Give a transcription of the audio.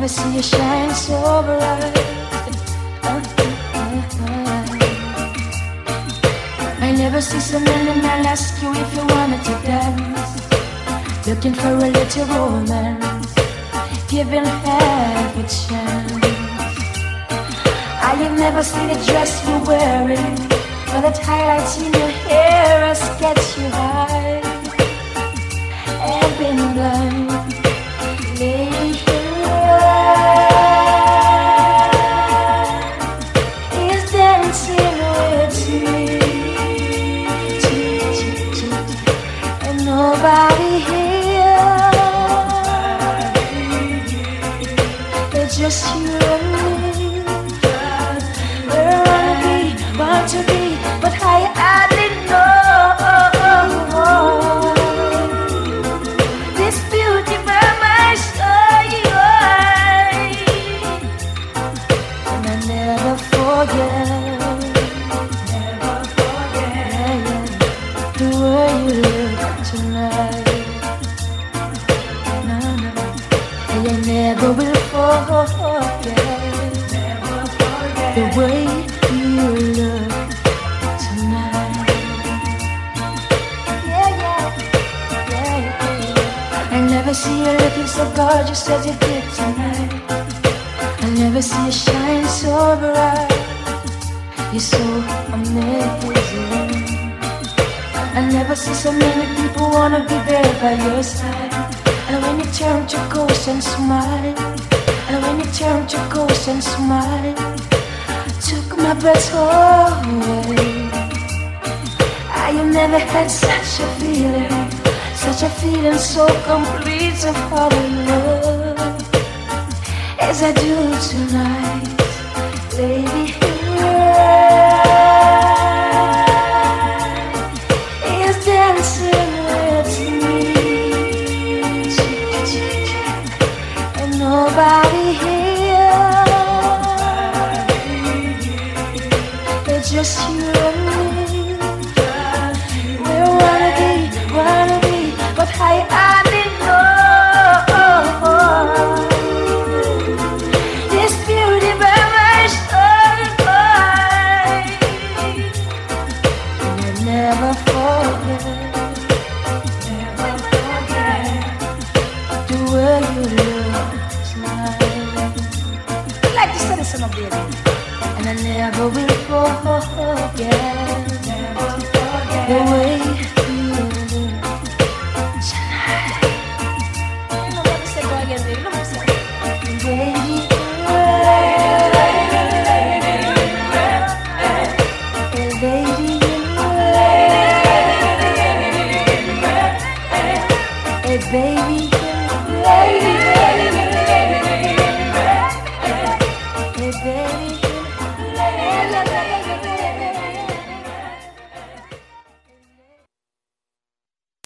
never see you shine so bright. I never see someone and I'll ask you if you wanted to dance. Looking for a little romance, giving half a chance. I have never seen the dress you're wearing, or the highlights in your hair, or sketch you high. Nobody here. It's just you and me. Where I wanna be, want to be, but I never will forget the way you look tonight. I never see you looking so gorgeous as you did tonight. I never see you shine so bright. You're so amazing. I never see so many people wanna be there by your side. And when you turn to ghost and smile, and when you turn to ghost and smile, I took my breath away. Ah, I have never had such a feeling, such a feeling so complete to fall in love as I do tonight, baby. Is dancing nobody here. It's just you and me. We wanna be, wanna be, but I hardly know this beauty by my side. I never forget, never forget the way you look like and I never will forget, the way you tonight. You go baby. Look baby, baby.